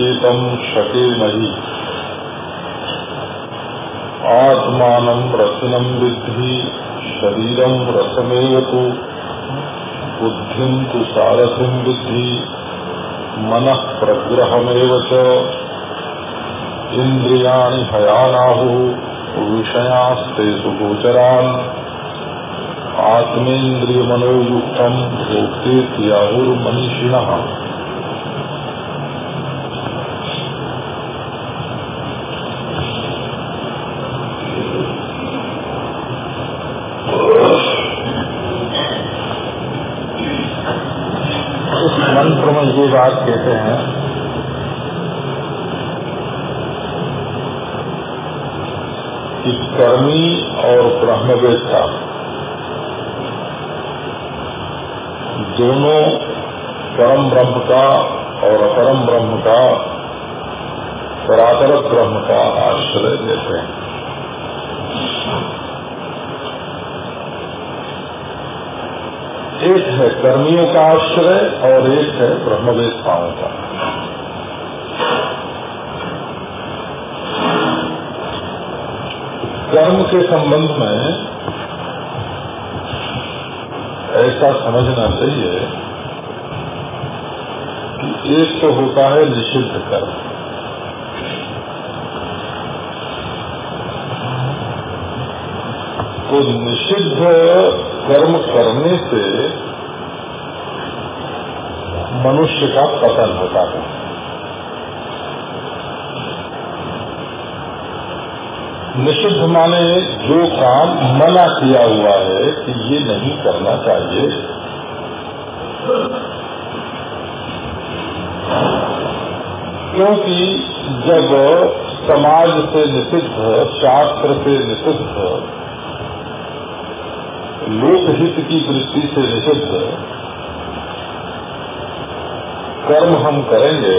नाचिकेतम् शकेमहि आत्मानम् रथिनम् विद्धि शरीरम् रसमेव तु। बुद्धिम् तु सारथिम् विद्धि, मनः प्रग्रहमेव च। इन्द्रियाणि हयानाहुः विषयास्तेषु गोचरान् आत्मेन्द्रियमनोयुक्तम् भोक्तेत्याहुर्मनीषिणः। उस मंत्र में ये बात कहते हैं। कि कर्मी और ब्रह्मवेत्ता, दोनों परम ब्रह्म का और अपरम ब्रह्म का परातर ब्रह्म का आश्रय लेते हैं। एक है कर्मियों का आश्रय और एक है ब्रह्मवेत्ताओं का। कर्म के संबंध में ऐसा समझना चाहिए कि एक तो होता है निषिद्ध कर्म। तो निषिद्ध कर्म करने से मनुष्य का पतन होता है। निषिद्ध माने जो काम मना किया हुआ है कि ये नहीं करना चाहिए। क्योंकि जब समाज से निषिद्ध, शास्त्र से निषिद्ध, लोकहित की दृष्टि से निषिद्ध कर्म हम करेंगे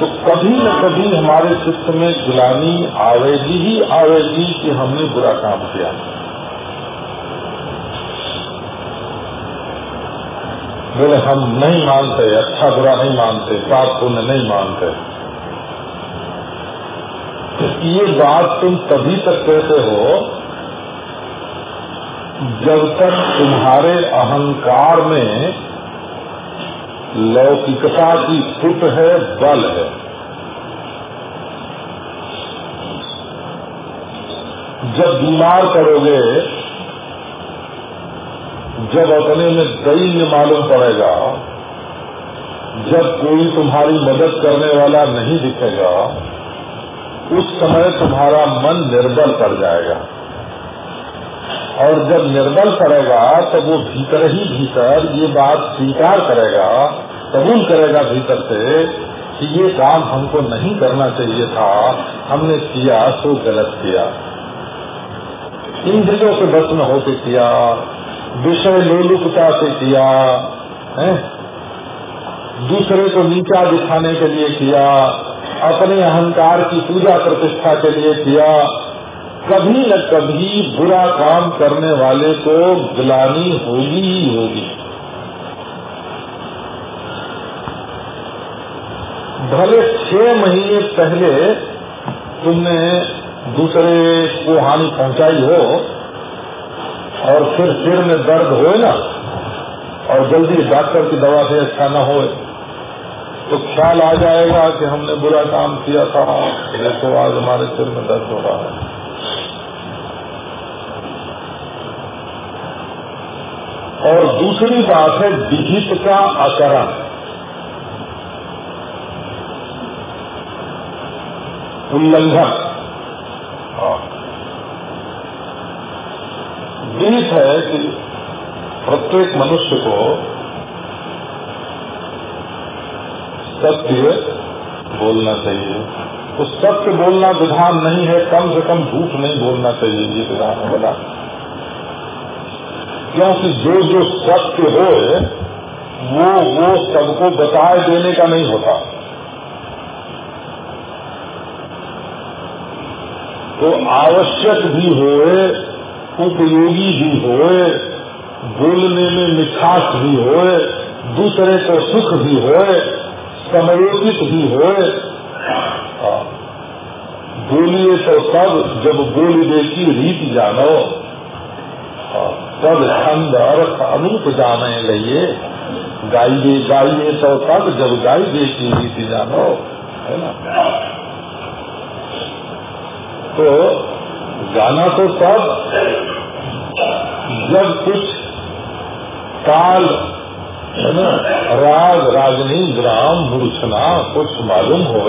तो कभी न कभी हमारे चित्त में गुलामी आवेगी ही आवेगी कि हमने बुरा काम किया। बोले, हम नहीं मानते अच्छा बुरा नहीं मानते, पाप पुण्य नहीं मानते। ये बात तुम तभी तक कहते हो, जब तक तुम्हारे अहंकार में लौकिकता की फुट है, बल है। जब बीमार करोगे जब अपने में दैन्य मालूम पड़ेगा, जब कोई तुम्हारी मदद करने वाला नहीं दिखेगा, उस समय तुम्हारा मन निर्बल पड़ जाएगा। और जब निर्बल करेगा तो वो भीतर ही भीतर ये बात स्वीकार करेगा, कबूल करेगा भीतर से कि ये काम हमको नहीं करना चाहिए था, हमने किया तो गलत किया। इंद्रियों से बस में होके किया, विषय लोलुपता से किया, है? दूसरे को नीचा दिखाने के लिए किया, अपने अहंकार की पूजा प्रतिष्ठा के लिए किया कभी न कभी बुरा काम करने वाले को गिलानी होगी ही होगी। भले छह महीने पहले तुमने दूसरे को हानि पहुंचाई हो, और फिर सिर में दर्द होए ना, और जल्दी डॉक्टर की दवा से अच्छा न हो तो ख्याल आ जाएगा कि हमने बुरा काम किया था। देखो आज हमारे सिर में दर्द हो रहा है। और दूसरी बात है विहित का आचरण। उल्लंघन। विहित है कि प्रत्येक मनुष्य को सत्य बोलना चाहिए। तो सत्य बोलना विधान नहीं है, कम से कम झूठ नहीं बोलना चाहिए, ये विधान है। बना क्योंकि जो जो सत्य हो, वो वो सबको बताए देने का नहीं होता। तो आवश्यक भी होए, उपयोगी भी होए, बोलने में मिठास भी होए, दूसरे को सुख भी होए, समयोचित भी होए बोलिए तो सब, जब बोल दे की रीत जानो। छंद अर्थ अनूप जाने लइए गाइए गाइए तो तब जब गाई दे की रीति जानो, है ना? तो गाना तो तब, जब कुछ काल, है ना, राग रागनी ग्राम, मूर्छना, कुछ मालूम हो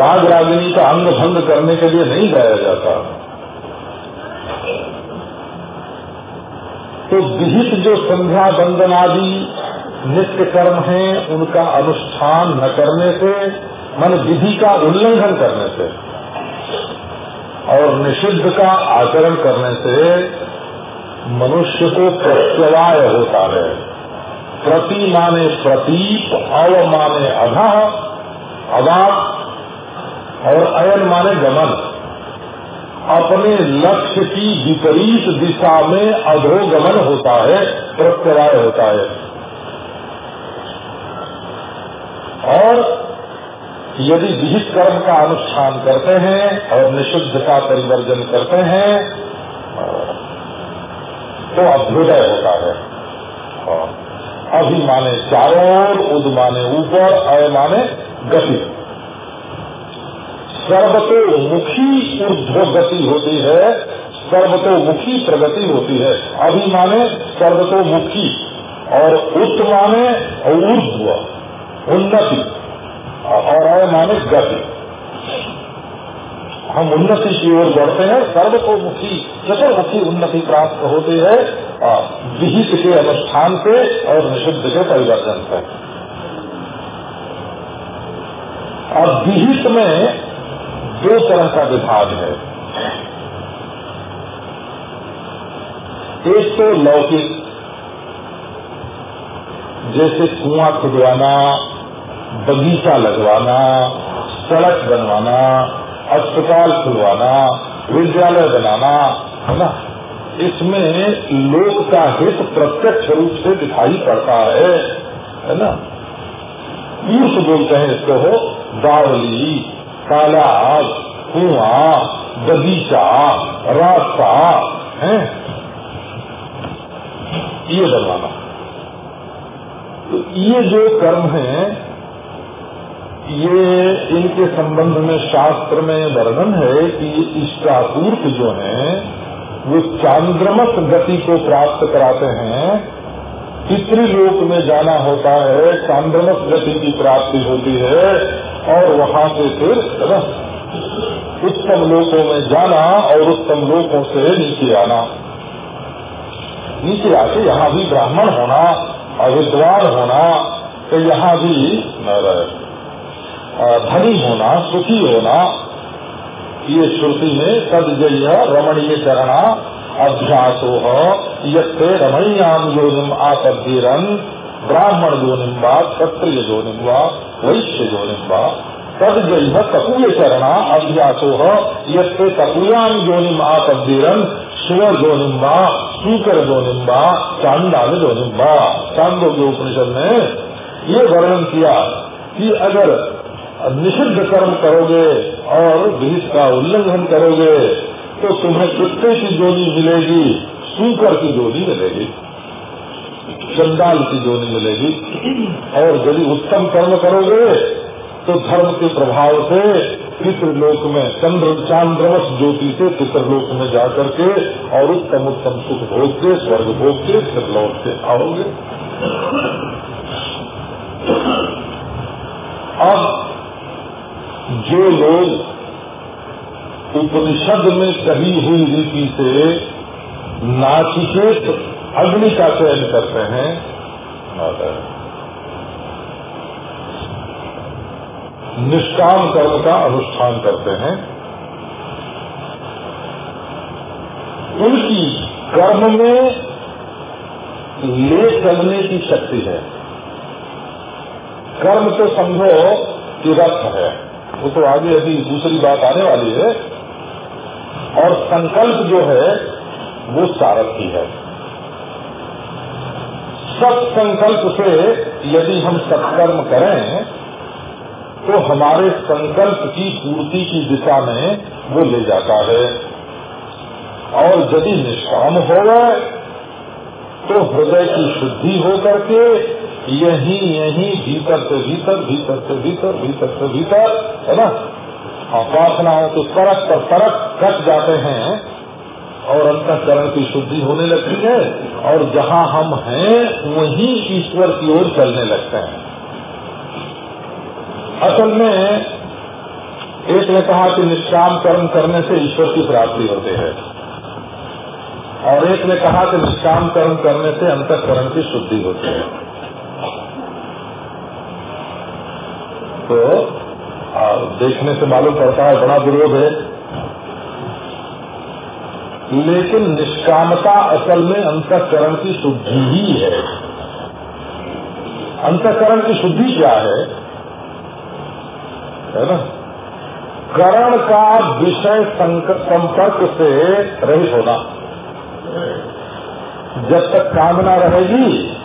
राग रागिनी का अंग भंग करने के लिए नहीं गाया जाता। तो विहित जो संध्या बंदन आदि नित्य कर्म है, उनका अनुष्ठान न करने से, मन विधि का उल्लंघन करने से और निषिद्ध का आचरण करने से मनुष्य को प्रत्यवाय होता है। प्रति माने प्रतीप, अव माने अधा अवाप और अयन माने गमन। अपने लक्ष्य की विपरीत दिशा में अधोगमन होता है प्रत्यवाय होता है। और यदि विहित कर्म का अनुष्ठान करते हैं और निषिद्ध का परिवर्जन करते हैं तो अभ्युदय होता है। अभि माने चारों उद माने ऊपर अय माने गति। सर्वतोमुखी ऊर्ध्व गति होती है सर्वतोमुखी प्रगति होती है। अभि माने सर्वतोमुखी और उत माने ऊर्ध्व, उन्नति, और आय माने गति। हम उन्नति की ओर बढ़ते हैं सर्वतोमुखी चतुर्मुखी उन्नति प्राप्त होती है विहित के अनुष्ठान से और निषिद्ध के परिवर्तन से। और विहित में दो तरह का विभाग है। एक तो लौकिक, जैसे कुआँ खुदवाना, बगीचा लगवाना, सड़क बनवाना, अस्पताल खुलवाना, विद्यालय बनाना, है ना? इसमें लोक का हित प्रत्यक्ष रूप से दिखाई पड़ता है है ना? तीर्थ बोलते हैं इसको हो बावली तालाब कुआ, बगीचा, रास्ता, है? ये बनवाना। तो ये जो कर्म है, ये इनके संबंध में शास्त्र में वर्णन है कि इष्टापूर्त जो है, वो चांद्रमस गति को प्राप्त कराते हैं। पितृलोक में जाना होता है, चांद्रमस गति की प्राप्ति होती है और वहाँ से फिर उत्तम लोकों में जाना और उत्तम लोकों से नीचे आना। नीचे आके यहाँ भी ब्राह्मण होना, अविद्वान होना तो यहाँ भी धनी होना, सुखी होना, ये श्रुति में सदजय रमणीय चरणा अभ्यासो ये रमणीयाम योनिम आपद्यरन ब्राह्मण योनिम वा क्षत्रिय योनिम वा वैश्य योनिम वा तद जैव कपूय चरणा अभ्यासो ये कपूयाम जोनिम आपदीरन शिव जोनिम्बा सूकर जोनिम्बा चांडाल जोनिम्बा चांदो के उपनिषद ने ये वर्णन किया कि अगर निषिद्ध कर्म करोगे और विहित का उल्लंघन करोगे तो तुम्हें कुत्ते की जोनी मिलेगी? सूकर की जोनी मिलेगी। चंडाल की जोनी मिलेगी। और यदि उत्तम कर्म करोगे तो धर्म के प्रभाव से पितृलोक में चंद्र, चांद्रवश ज्योति से पितृलोक में जाकर के और उत्तम उत्तम सुख भोग के स्वर्ग भोग के फिर लौट के आओगे। अब जो लोग उपनिषद में कही हुई रीति से नाचिकेत अग्नि का चयन करते हैं। निष्काम कर्म का अनुष्ठान करते हैं। उनकी कर्म में ले चलने की शक्ति है। कर्म तो समझो कि रथ है। वो तो आगे अभी दूसरी बात आने वाली है। और संकल्प जो है, वो सारथी है। सत्संकल्प से यदि हम सत्कर्म करें तो हमारे संकल्प की पूर्ति की दिशा में वो ले जाता है। और यदि निष्काम हो गए तो हृदय की शुद्धि हो करके यही यही भीतर से भीतर भीतर से भीतर भीतर से भीतर, है ना? वासनाओं के परक पर परक कट जाते हैं। और अंतकरण की शुद्धि होने लगती है, और जहाँ हम हैं, वहीं ईश्वर की ओर चलने लगते हैं। असल में, एक ने कहा कि निष्काम कर्म करने से ईश्वर की प्राप्ति होती है। और एक ने कहा कि निष्काम कर्म करने से अंतकरण की शुद्धि होती है। तो देखने से मालूम पड़ता है, बड़ा विरोध है। लेकिन निष्कामता असल में अंतकरण की शुद्धि ही है। अंतकरण की शुद्धि क्या है? है ना? करण का विषय संपर्क से रहित होना। जब तक कामना रहेगी,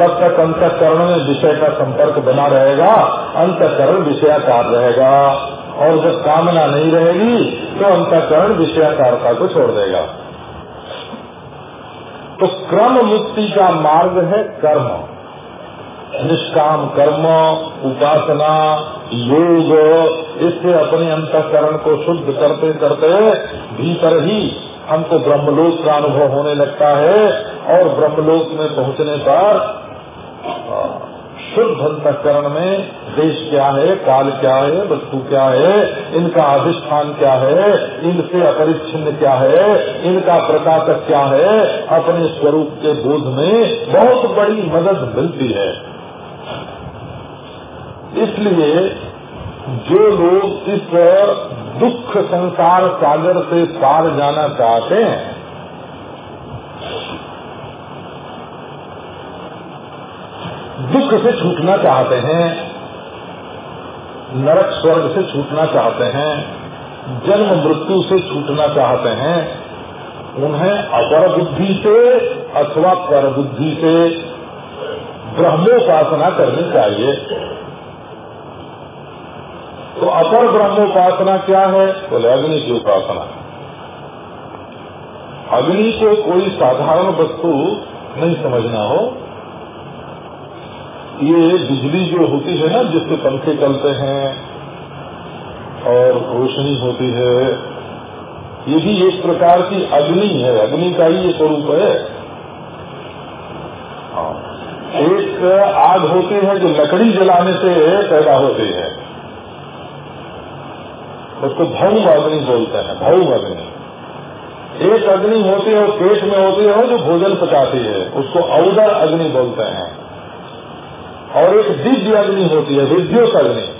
तब तक अंतकरण में विषय का संपर्क बना रहेगा, अंतकरण विषयाकार रहेगा। और जब कामना नहीं रहेगी तो अंतकरण विषयाकारता को छोड़ देगा। तो क्रम मुक्ति का मार्ग है कर्म। निष्काम कर्म, उपासना, योग, इससे अपने अंतकरण को शुद्ध करते करते भीतर ही हमको ब्रह्मलोक का अनुभव होने लगता है और ब्रह्मलोक में पहुँचने पर शुद्ध अंतकरण में देश क्या है, काल क्या है, वस्तु क्या है, इनका अधिष्ठान क्या है, इनसे अपरिच्छिन्न क्या है, इनका प्रकाशक क्या है, अपने स्वरूप के बोध में बहुत बड़ी मदद मिलती है। इसलिए जो लोग इस दुख संसार सागर से पार जाना चाहते हैं दुख से छूटना चाहते हैं, नरक स्वर्ग से छूटना चाहते हैं, जन्म मृत्यु से छूटना चाहते हैं, उन्हें अपर बुद्धि से अथवा पर बुद्धि से ब्रह्मोपासना करनी चाहिए। तो अपर ब्रह्मोपासना क्या है? बोले, अग्नि की उपासना। अग्नि को कोई साधारण वस्तु नहीं समझना हो। ये बिजली जो होती है ना, जिससे पंखे चलते हैं और रोशनी होती है, ये भी एक प्रकार की अग्नि है। अग्नि का ही ये स्वरूप है। हाँ। एक आग होती है जो लकड़ी जलाने से पैदा होती है। उसको भौम अग्नि बोलते हैं, भौम अग्नि। एक अग्नि होती है और पेट में होती है जो भोजन पचाती है, उसको औदर अग्नि बोलते हैं। और एक दिव्य अग्नि होती है विद्युत अग्नि।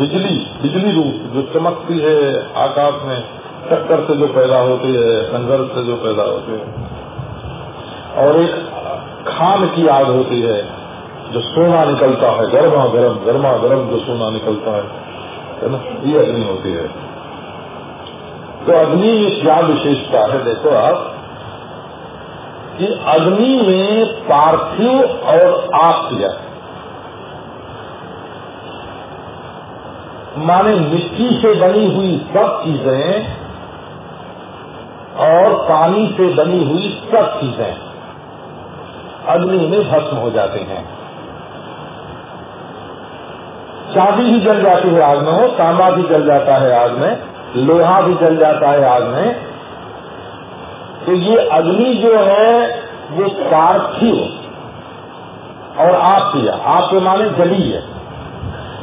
बिजली बिजली रूप जो चमकती है आकाश में टक्कर से जो पैदा होती है, संघर्ष से जो पैदा होती है। और एक खान की आग होती है, जो सोना निकलता है, गर्मा गर्म गर्मा गर्म जो सोना निकलता है ना? ये अग्नि होती है। तो अग्नि में क्या विशेषता है, देखो आप, कि अग्नि में पार्थिव और आप्य माने मिट्टी से बनी हुई सब चीज़ें और पानी से बनी हुई सब चीज़ें अग्नि में भस्म हो जाते हैं। चांदी भी जल जाती है आग में हो तांबा भी जल जाता है आग में, लोहा भी जल जाता है आग में। तो ये अग्नि जो है, वो पार्थिव और आप आपके माने जली है।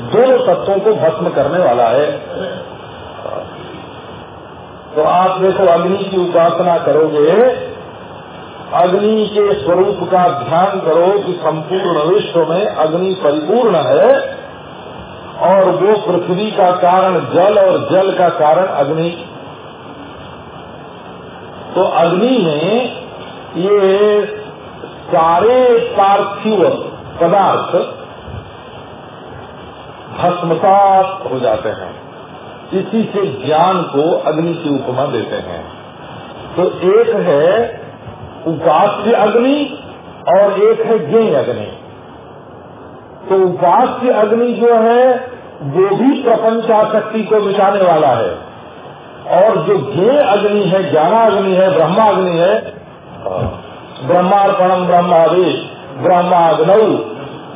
दोनों तत्वों को भस्म करने वाला है। तो आप देखो, अग्नि की उपासना करोगे, अग्नि के स्वरूप का ध्यान करो कि संपूर्ण विश्व में अग्नि परिपूर्ण है और वो पृथ्वी का कारण जल और जल का कारण अग्नि। तो अग्नि में ये सारे पार्थिव पदार्थ भस्मसात हो जाते हैं। इसी से ज्ञान को अग्नि की उपमा देते हैं। तो एक है उपास्य अग्नि और एक है ज्ञ अग्नि। तो उपास्य अग्नि जो है, वो भी प्रपंचाशक्ति को मिटाने वाला है। और जो ज्ञ अग्नि है ज्ञानाग्नि है ब्रह्माग्नि है ब्रह्मार्पणम ब्रह्मावेश ब्रह्माग्नऊ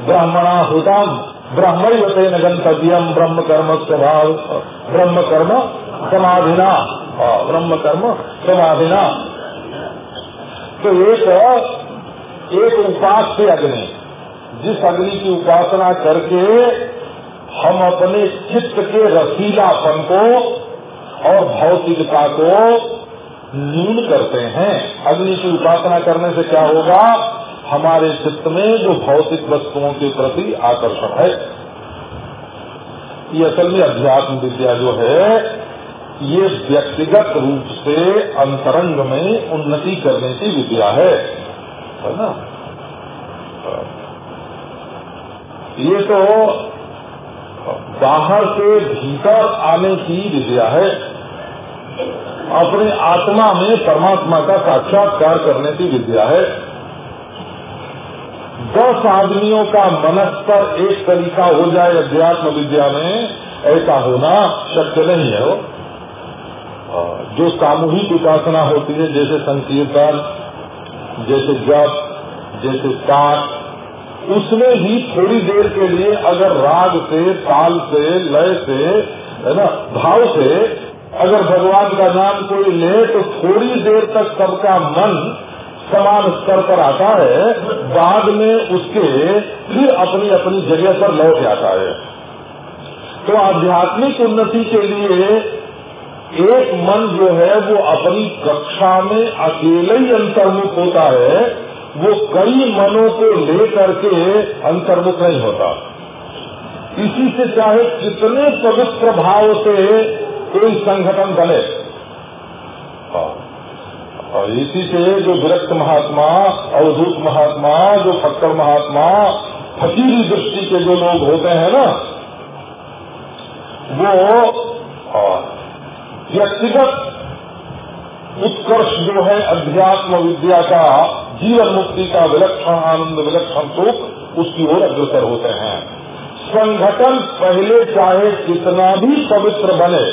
ब्राह्मणा हुतम ब्रह्म गंतव्यम ब्रह्म कर्म स्वभाव ब्रह्म कर्म समाधिना। ब्रह्म कर्म समाधिना। तो एक एक उपास्य अग्नि, जिस अग्नि की उपासना करके हम अपने चित्त के रसीलापन को और भौतिकता को न्यून करते हैं। अग्नि की उपासना करने से क्या होगा? हमारे चित्त में जो भौतिक वस्तुओं के प्रति आकर्षण है, ये असल में अध्यात्म विद्या जो है, ये व्यक्तिगत रूप से अंतरंग में उन्नति करने की विद्या है। है ना? ये तो बाहर से भीतर आने की विद्या है। अपने आत्मा में परमात्मा का साक्षात्कार करने की विद्या है। दस आदमियों का मनस पर एक तरीका हो जाए अध्यात्म विद्या में, ऐसा होना शक्य नहीं है वो जो सामूहिक उपासना होती है, जैसे संकीर्तन, जैसे जप, जैसे पाठ, उसमें भी थोड़ी देर के लिए अगर राग से, ताल से, लय से, है ना, भाव से अगर भगवान का नाम कोई ले तो थोड़ी देर तक सबका मन समान स्तर पर आता है, बाद में उसके फिर अपनी अपनी जगह पर लौट जाता है। तो आध्यात्मिक उन्नति के लिए एक मन जो है, वो अपनी कक्षा में अकेले ही अंतर्मुख होता है, वो कई मनों को लेकर के अंतर्मुख नहीं होता। इसी से चाहे कितने पवित्र भाव से कोई संगठन बने। और इसी से जो विरक्त महात्मा अवधूत महात्मा, जो फक्कर महात्मा, फकीरी दृष्टि के जो लोग होते हैं ना, वो व्यक्तिगत उत्कर्ष जो है अध्यात्म विद्या का, जीवन मुक्ति का विलक्षण, आनंद विलक्षण सुख उसकी ओर अग्रसर होते हैं। संगठन पहले चाहे कितना भी पवित्र बने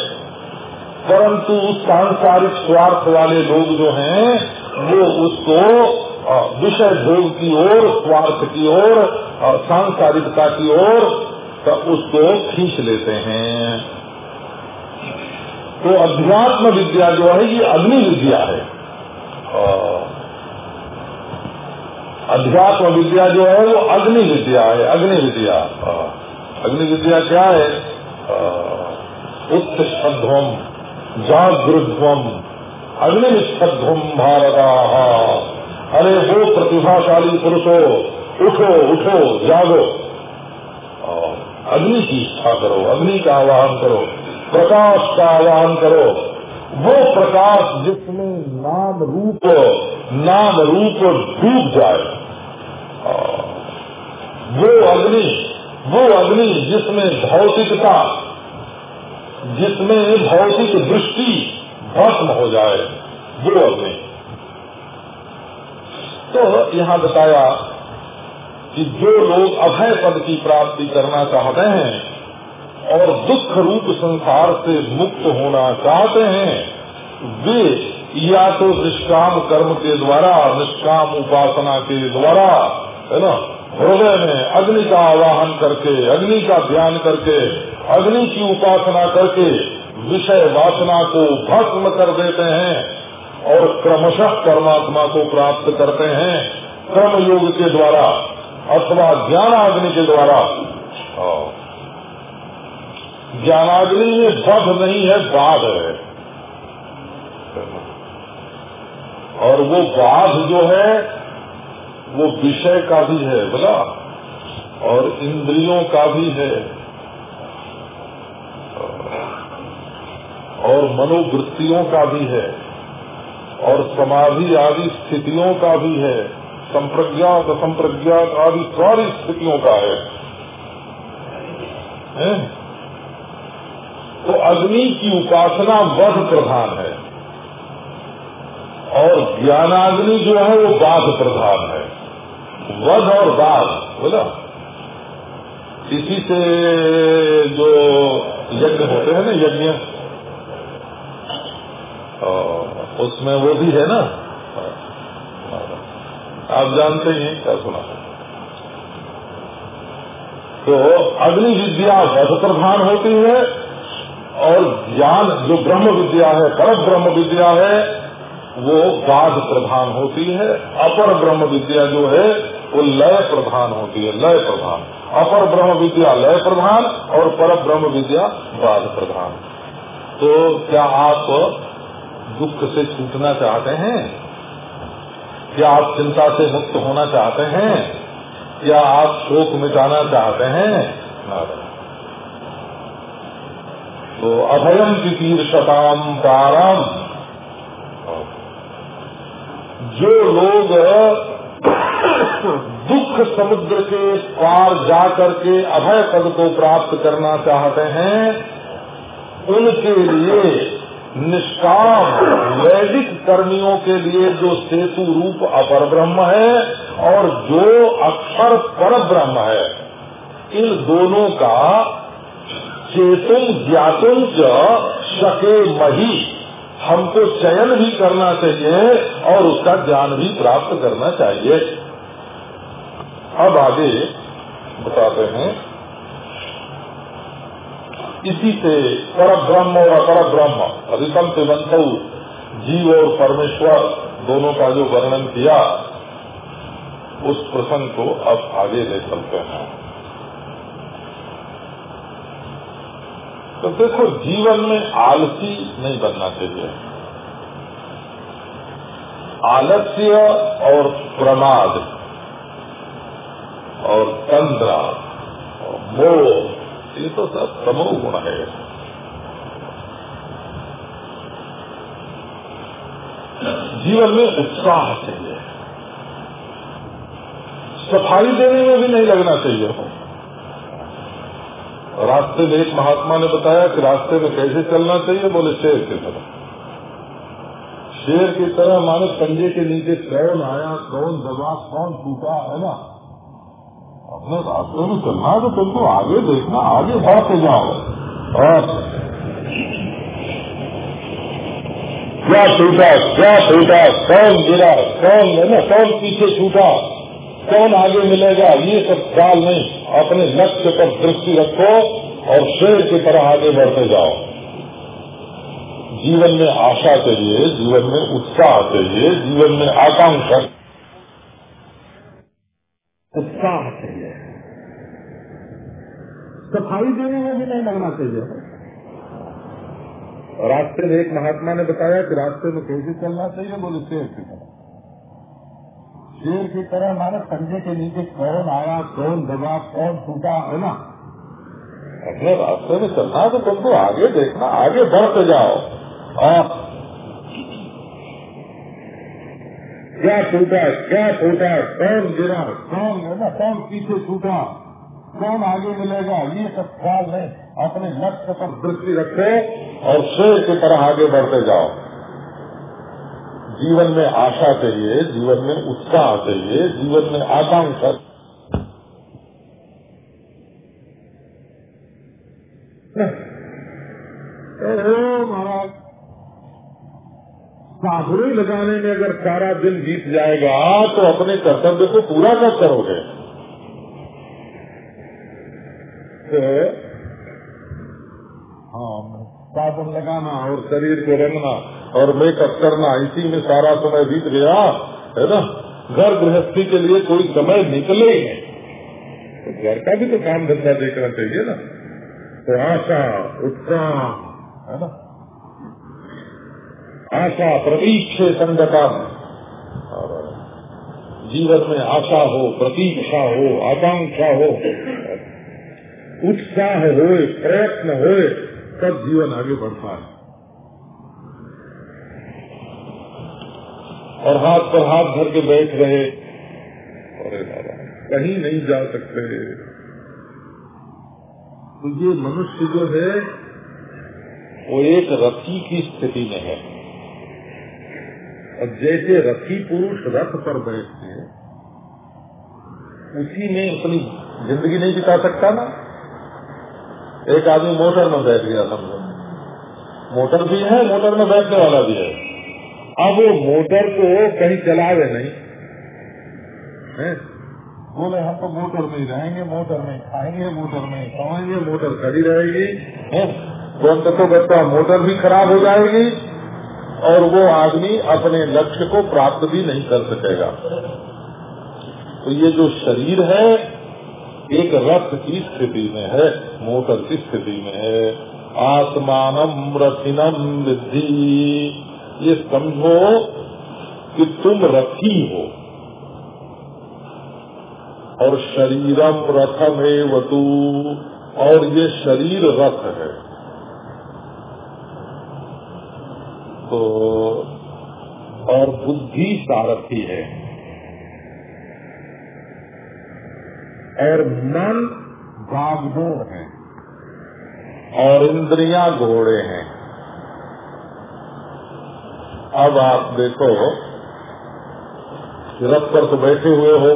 परंतु सांसारिक स्वार्थ वाले लोग जो हैं, वो उसको विषय भोग की ओर, स्वार्थ की ओर सांसारिकता की ओर तो उसको खींच लेते हैं। तो अध्यात्म विद्या जो है, ये अग्नि विद्या है। अध्यात्म विद्या जो है, वो अग्नि विद्या है, अग्नि विद्या। अग्नि विद्या क्या है? उत्तिष्ठध्वम जागृध्वम अग्निष्ठध्वम भारत। अरे वो प्रतिभाशाली पुरुषो, उठो उठो, जागो। अग्नि की इच्छा करो, अग्नि का आवाहन करो, प्रकाश का आवाहन करो। वो प्रकाश जिसमें नाम रूप नाम रूप डूब जाए। वो अग्नि वो अग्नि जिसमें भौतिकता जिसमें भौतिक दृष्टि भस्म हो जाए वो अग्नि तो यहाँ बताया कि जो लोग अभय पद की प्राप्ति करना चाहते हैं और दुख रूप संसार से मुक्त होना चाहते हैं, वे या तो निष्काम कर्म के द्वारा, निष्काम उपासना के द्वारा, है ना, हृदय में अग्नि का आवाहन करके, अग्नि का ध्यान करके अग्नि की उपासना करके विषय वासना को भस्म कर देते हैं और क्रमशः परमात्मा को प्राप्त करते हैं। कर्म योग के द्वारा अथवा ज्ञान ज्ञानाग्नि के द्वारा। ज्ञानाग्नि में बध नहीं है, बाध है। और वो बाध जो है, वो विषय का भी है, बोला। और इंद्रियों का भी है। और मनोवृत्तियों का भी है और समाधि आदि स्थितियों का भी है संप्रज्ञात असंप्रज्ञात आदि सारी स्थितियों का है, है? तो अग्नि की उपासना वध प्रधान है और ज्ञानाग्नि जो है वो बाध प्रधान है। वध और बाध बोला। इसी से जो यज्ञ होते हैं ना यज्ञ उसमें वो भी है ना? आप जानते ही क्या सुना? तो अग्नि विद्या वध प्रधान होती है, और ज्ञान जो ब्रह्म विद्या है पर ब्रह्म विद्या है, वो बाध प्रधान होती है। अपर ब्रह्म विद्या जो है, वो लय प्रधान होती है, लय प्रधान। अपर ब्रह्म विद्या लय प्रधान, और पर ब्रह्म विद्या बाध प्रधान। तो क्या आप दुख से छूटना चाहते हैं? क्या आप चिंता से मुक्त होना चाहते हैं? क्या आप शोक मिटाना चाहते हैं? तो अभयम की तीर्षताम पारम जो लोग दुख समुद्र के पार जा करके अभय पद को प्राप्त करना चाहते हैं, उनके लिए निष्काम। वैदिक कर्मियों के लिए जो सेतु रूप अपर ब्रह्म है और जो अक्षर पर ब्रह्म है, इन दोनों का चेतुम ज्ञातुम च शके मही। हमको चयन भी करना चाहिए और उसका ज्ञान भी प्राप्त करना चाहिए। अब आगे बताते हैं। इसी से पर ब्रह्म और अपर ब्रह्म अधिकम पिबंत जीव और परमेश्वर दोनों का जो वर्णन किया, उस प्रसंग को अब आगे ले चलते हैं। तो देखो, जीवन में आलसी नहीं बनना चाहिए। आलस्य और प्रमाद, और तंद्रा और मोह ये तो सब समूह गुण है। जीवन में उत्साह चाहिए। सफ़ाई देने में भी नहीं लगना चाहिए। रास्ते में एक महात्मा ने बताया कि रास्ते में कैसे चलना चाहिए, बोले शेर की तरह। शेर की तरह मानो पंजे के नीचे कौन आया, कौन दबा, कौन टूटा, है ना? अपने रास्ते में चलना है तो तुमको आगे देखना, आगे बढ़ते जाओ। और क्या टूटा क्या टूटा कौन गिरा, कौन ना, कौन पीछे छूटा, कौन आगे मिलेगा, ये सब ख्याल नहीं। अपने लक्ष्य पर दृष्टि रखो और शेर की तरह आगे बढ़ते जाओ। जीवन में आशा चाहिए जीवन में उत्साह चाहिए जीवन में आकांक्षा उत्साह चाहिए सफ़ाई देने में भी नहीं लगना चाहिए। रास्ते में एक महात्मा ने बताया कि रास्ते में कैसे चलना चाहिए, बोले, शेर की तरह। शेर की तरह मानो पंजे के नीचे कौन आया, कौन दबा, कौन टूटा, है ना? अपने रास्ते में चलना तो तुमको आगे देखना, आगे बढ़ते जाओ। और क्या टूटा क्या टूटा, कौन गिरा, कौन, है ना, कौन पीछे टूटा कौन आगे मिलेगा? ये सब ख्याल है। अपने लक्ष्य पर दृष्टि रखे और शेर की तरह आगे बढ़ते जाओ। जीवन में आशा चाहिए, जीवन में उत्साह चाहिए, जीवन में आकांक्षा। महाराज साहुरी लगाने में अगर सारा दिन बीत जाएगा तो अपने कर्तव्य को पूरा कर करोगे। तो हाँ साबुन लगाना और शरीर को रंगना और मेकअप करना, इसी में सारा समय बीत गया, है ना? घर गृहस्थी के लिए कोई समय निकले तो घर का भी तो काम धंधा देखना चाहिए ना। तो आशा, उत्साह, है ना? आशा प्रतीक्षे संगतम जीवन में आशा हो, प्रतीक्षा हो, आकांक्षा हो उत्साह हो प्रयत्न हो तब जीवन आगे बढ़ता है। और हाथ पर हाथ धर के बैठ रहे, अरे कहीं नहीं जा सकते। तो ये मनुष्य जो है, वो एक रथी की स्थिति में है। और जैसे रथी पुरुष रथ पर बैठते हैं, उसी में अपनी ज़िंदगी नहीं बिता सकता ना। एक आदमी मोटर में बैठ गया समझो मोटर भी है, मोटर में बैठने वाला भी है। अब वो मोटर को कहीं चलावे नहीं। है? बोले, हम तो मोटर में ही रहेंगे, मोटर में खाएँगे, मोटर में सोएँगे मोटर खड़ी रहेगी। तो तो बच्चा मोटर भी खराब हो जाएगी। और वो आदमी अपने लक्ष्य को प्राप्त भी नहीं कर सकेगा। तो ये जो शरीर है एक रथ की स्थिति में है, मोटर की स्थिति में है। आत्मान रथिनम विद्धि। ये समझो कि तुम रथी हो और शरीरम रथम है वतु और ये शरीर रथ है। तो और बुद्धि सारथी है। और मन बागडोर है और इंद्रियाँ घोड़े हैं। अब आप देखो, रथ पर तो बैठे हुए हो,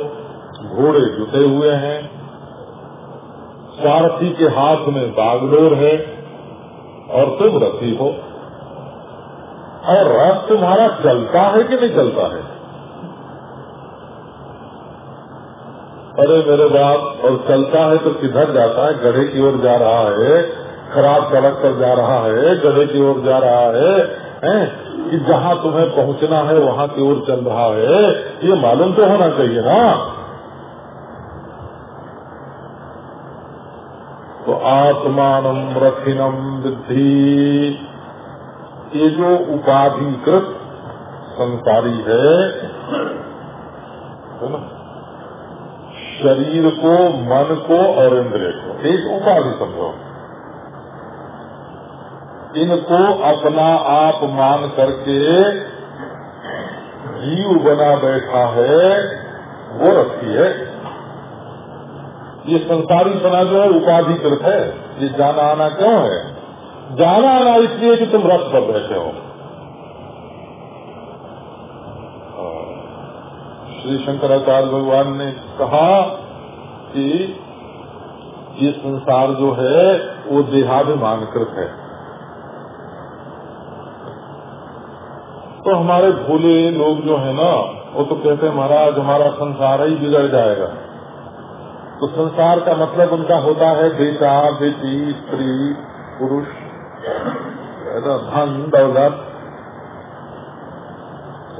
घोड़े जुटे हुए हैं, सारथी के हाथ में बागडोर है और तुम रथी हो। और रथ तुम्हारा चलता है कि नहीं चलता है? अरे मेरे बाप, और चलता है तो किधर जाता है? गढ़े की ओर जा रहा है, खराब सड़क पर जा रहा है गढ़े की ओर जा रहा है, हैं? कि जहाँ तुम्हें पहुँचना है, वहाँ की ओर चल रहा है। ये मालूम तो होना चाहिए ना। तो आत्मान रथिनम विद्धि। ये जो उपाधिकृत संसारी है शरीर को, मन को और इंद्रिय को। एक उपाधि समझो। इनको अपना आप मान करके जीव बना बैठा है, वो रखती है। ये संसारी बना जो है, उपाधिकृत है। ये जाना आना क्यों है? जाना आना इसलिए कि तुम रथ पर बैठे हो। श्री शंकराचार्य भगवान ने कहा कि ये संसार जो है, वो देहाभिमानकृत है। तो हमारे भोले लोग जो है ना, वो तो कहते हैं, महाराज, हमारा संसार ही बिगड़ जाएगा। तो संसार का मतलब उनका होता है, बेटा, बेटी, स्त्री, पुरुष धन, दौलत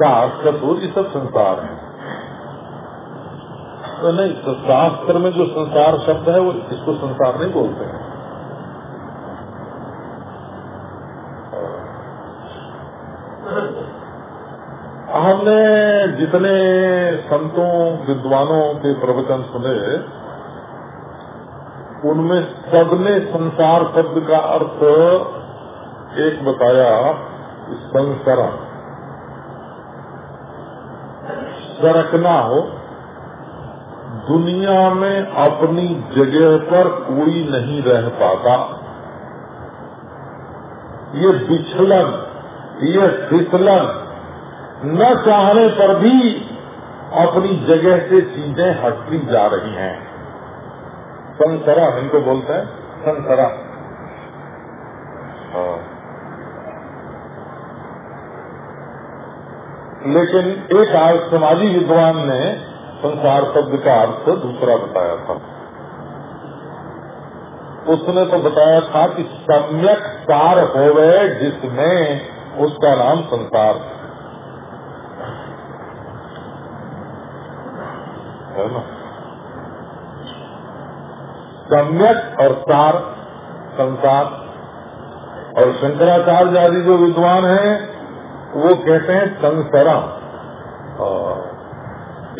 ससुर ये सब संसार है। नहीं तो शास्त्र में जो संसार शब्द है, वो इसको संसार नहीं बोलते हैं। हमने जितने संतों, विद्वानों के प्रवचन सुने, उनमें सबने संसार शब्द का अर्थ एक बताया संसरण सरकना हो दुनिया में अपनी जगह पर कोई नहीं रह पाता। ये विचलन, ये फिसलन न चाहने पर भी अपनी जगह से चीज़ें हटती जा रही हैं। संसरा इनको बोलते हैं, संसरा। हाँ। लेकिन एक आज समाजी विद्वान ने संसार शब्द का अर्थ दूसरा बताया था। उसने तो बताया था कि सम्यक सार होवे जिसमें उसका नाम संसार है। ना? सम्यक और सार, संसार। और शंकराचार्य आदि जो विद्वान हैं, वो कहते हैं संसरा।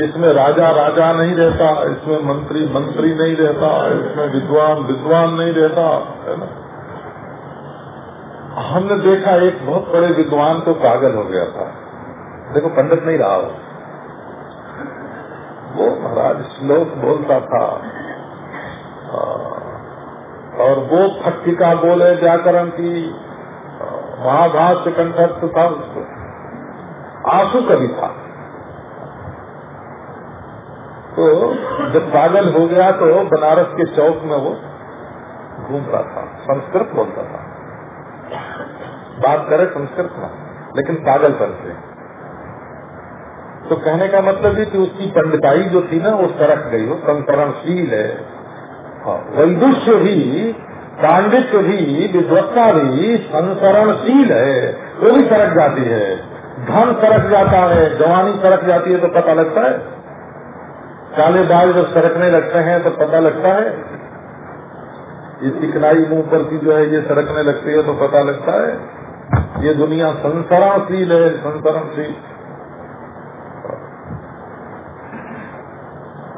इसमें राजा राजा नहीं रहता, इसमें मंत्री मंत्री नहीं रहता, इसमें विद्वान विद्वान नहीं रहता, है ना? हमने देखा एक बहुत बड़े विद्वान को पागल हो गया था। देखो, पंडित नहीं रहा वो। महाराज श्लोक बोलता था और वो फटिका बोले व्याकरण की महाभाष्य कंठस्थ था उसको। आँसू कभी था। तो जब पागल हो गया तो बनारस के चौक में वो घूमता था। संस्कृत बोलता था। बात करे संस्कृत में लेकिन पागल से तो कहने का मतलब है कि उसकी पंडिताई जो थी ना वो सरक गई हो संतरणशील है। हाँ, वैदुष्य भी पांडित्य भी विद्वत्ता भी संसरणशील है। वो भी सरक जाती है। धन सरक जाता है जवानी सरक जाती है तो पता लगता है काले बाल जब सरकने लगते हैं तो पता लगता है? ये चिकनाई मुँह पर की जो है, ये सरकने लगती है तो पता लगता है? ये दुनिया संसरणशील है संसरणशील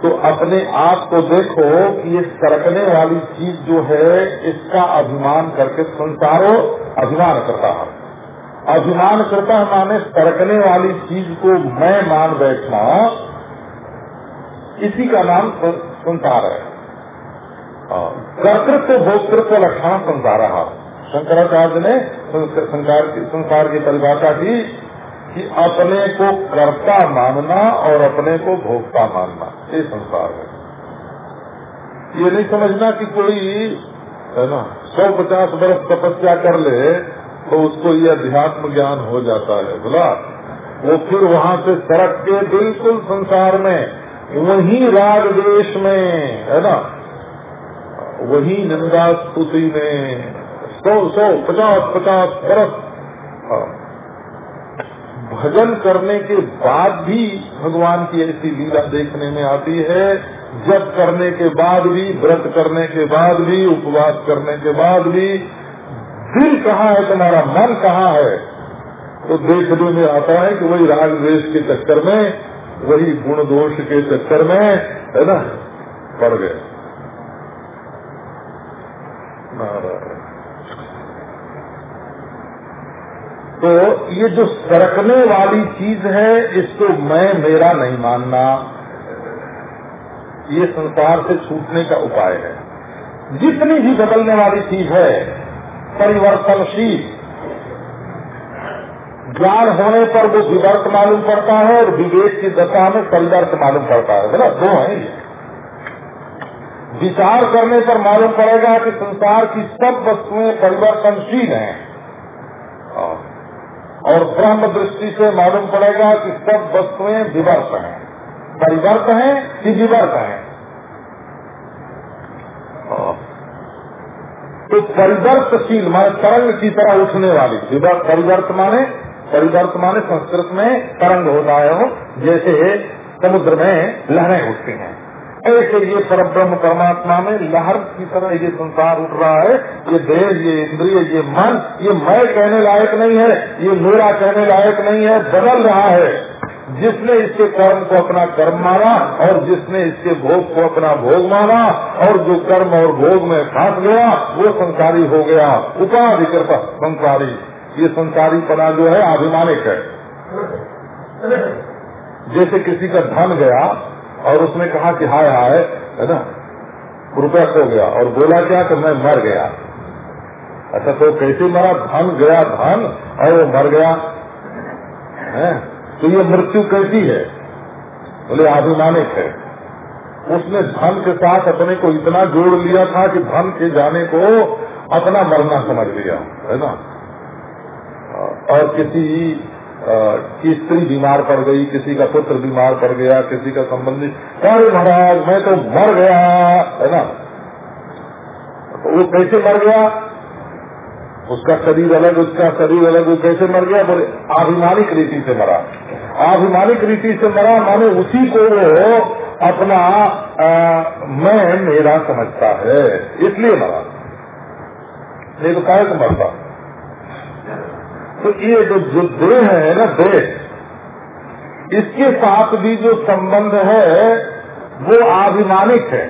तो अपने आप को देखो कि ये सरकने वाली चीज़ जो है, इसका अभिमान करके संसारो अभिमान करता है। अभिमान करता माने सरकने वाली चीज़ को मैं मान बैठना इसी का नाम संसार है। कर्तृत्व, भोक्तृत्व लक्षण संसार शंकराचार्य ने संसार की संसार की परिभाषा की कि अपने को कर्ता मानना और अपने को भोक्ता मानना, ये संसार है। ये नहीं समझना कि कोई, है ना, सौ पचास वर्ष तपस्या कर ले तो उसको ये अध्यात्म ज्ञान हो जाता है। बोला, वो फिर वहाँ से सड़क के बिल्कुल संसार में वही राग देश में, है ना? वही निंदा स्तुति में, सौ सौ, पचास पचास वर्ष हाँ। भजन करने के बाद भी भगवान की ऐसी लीला देखने में आती है। जब करने के बाद भी, व्रत करने के बाद भी, उपवास करने के बाद भी। दिल कहाँ है तुम्हारा, मन कहाँ है? तो देखने में आता है कि वही राग देश के चक्कर में वही गुण दोष के चक्कर में, है ना, पड़ गए। तो ये जो सरकने वाली चीज़ है, इसको मैं, मेरा नहीं मानना। ये संसार से छूटने का उपाय है। जितनी भी बदलने वाली चीज़ है, परिवर्तनशील ज्ञान होने पर वो विवर्त मालूम पड़ता है और विवेक की दशा में परिवर्त मालूम पड़ता है। बोला, दो है विचार करने पर मालूम पड़ेगा कि संसार की सब वस्तुएँ परिवर्तनशील हैं। और ब्रह्म दृष्टि से मालूम पड़ेगा कि सब वस्तुएँ विवर्त हैं। परिवर्त हैं कि विवर्त हैं? तो परिवर्तशील माने तरंग की तरह उठने वाली। परिवर्त माने परिवर्त माने संस्कृत में तरंग होता है जैसे समुद्र में लहरें उठती हैं। ऐसे ये पर ब्रह्म परमात्मा में लहर की तरह ये संसार उठ रहा है। ये देह, ये इंद्रिय, ये मन, ये मैं कहने लायक नहीं है, ये मेरा कहने लायक नहीं है, बदल रहा है। जिसने इसके कर्म को अपना कर्म माना और जिसने इसके भोग को अपना भोग माना और जो कर्म और भोग में फंस गया, वो संसारी हो गया। उपाधि करता संसारी। ये संसारी पना जो है अभिमानिक है। जैसे किसी का धन गया और उसने कहा कि हाय हाय, है ना? रुपया खो गया और बोला क्या कि मैं मर गया। अच्छा तो कैसे मरा? धन गया धन और वो मर गया। है? तो ये मृत्यु कैसी है? बोले अभिमानिक है। उसने धन के साथ अपने को इतना जोड़ लिया था कि धन के जाने को अपना मरना समझ लिया, है ना? और किसी की स्त्री बीमार पड़ गई किसी का पुत्र बीमार पड़ गया किसी का संबंधी अरे महाराज मैं तो मर गया है ना? तो वो कैसे मर गया? उसका शरीर अलग उसका शरीर अलग वो कैसे मर गया? बोले अभिमानिक रीति से मरा। अभिमानिक रीति से मरा माने उसी को वो अपना आ, मैं मेरा समझता है इसलिए मरा। नहीं तो काय मरता? तो ये जो जो देह है ना, देह, इसके साथ भी जो संबंध है, वो अभिमानिक है।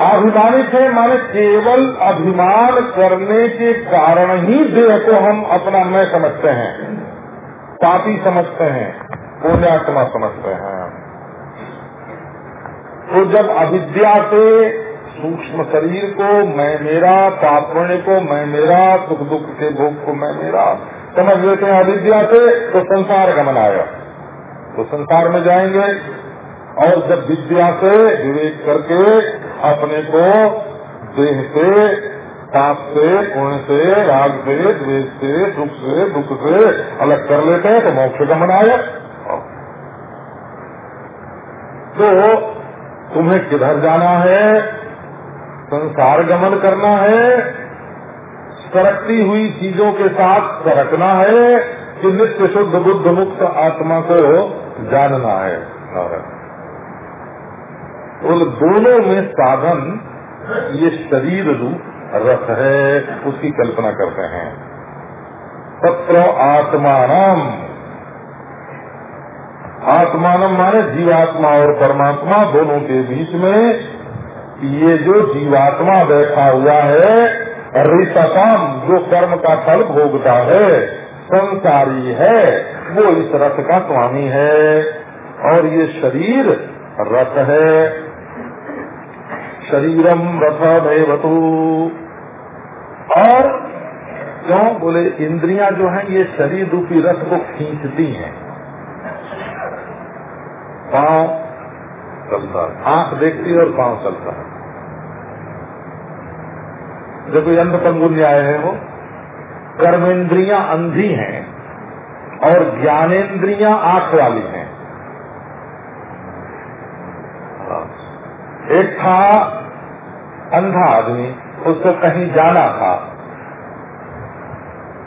अभिमानित है माने केवल अभिमान करने के कारण ही देह को हम अपना मैं समझते हैं, पापी समझते हैं। पुण्यात्मा समझते हैं। तो जब अविद्या से सूक्ष्म शरीर को, मैं मेरा पाप पुण्य को, मैं मेरा, सुख दुख के भोग को, मैं मेरा, समझ लेते हैं अविद्या से तो संसार गमन आया। तो संसार में जाएँगे और जब विद्या से विवेक करके अपने को देह से, ताप से पुण्य से, राग से, द्वेष से दुख से दुख से अलग कर लेते हैं तो मोक्ष गमन आया। तो तुम्हें किधर जाना है? संसार गमन करना है? सरकती हुई चीज़ों के साथ सरकना है कि नित्य शुद्ध बुद्ध मुक्त आत्मा को जानना है? उन दोनों में साधन, ये शरीर रूप रथ है, उसकी कल्पना करते हैं। तत्र आत्मानम। आत्मानम माने जीवात्मा और परमात्मा दोनों के बीच में ये जो जीवात्मा बैठा हुआ है रितम जो कर्म का फल भोगता है, संसारी है, वो इस रथ का स्वामी है। और ये शरीर रथ है। शरीरम रथमेवतु और क्यों बोले, इंद्रियाँ जो हैं, ये शरीर रूपी रथ को खींचती हैं। पाँव चलता है, आँख देखती है और पाँव चलता है। कोई अंध पंगुल्य आए हैं वो कर्मेंद्रियाँ अंधी हैं और ज्ञानेन्द्रिया आँख वाली हैं। एक था अंधा आदमी, उसको कहीं जाना था,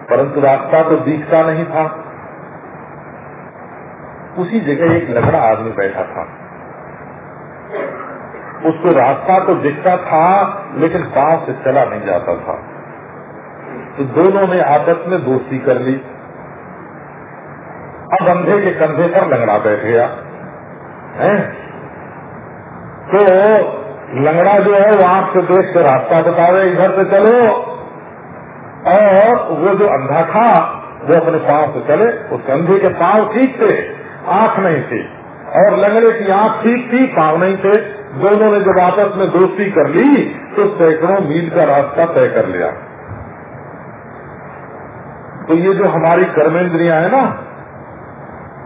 परंतु रास्ता तो दिखता नहीं था। उसी जगह एक लकड़ा आदमी बैठा था। उसको रास्ता तो दिखता था, लेकिन पाँव से चला नहीं जाता था। तो दोनों ने आपस में दोस्ती कर ली। अब अंधे के कंधे पर लंगड़ा बैठ गया। है? तो लंगड़ा जो है, वो आँख से देख के रास्ता बतावे इधर से चलो। और वो जो अंधा था, वो अपने पाँव से चले, उस अंधे के पाँव ठीक थे आँख नहीं थी और लंगड़े की आँख ठीक थी पाँव नहीं थे। दोनों ने जब आपस में दोस्ती कर ली तो सैकड़ों मील का रास्ता तय कर लिया। तो ये जो हमारी कर्मेंद्रिया है ना,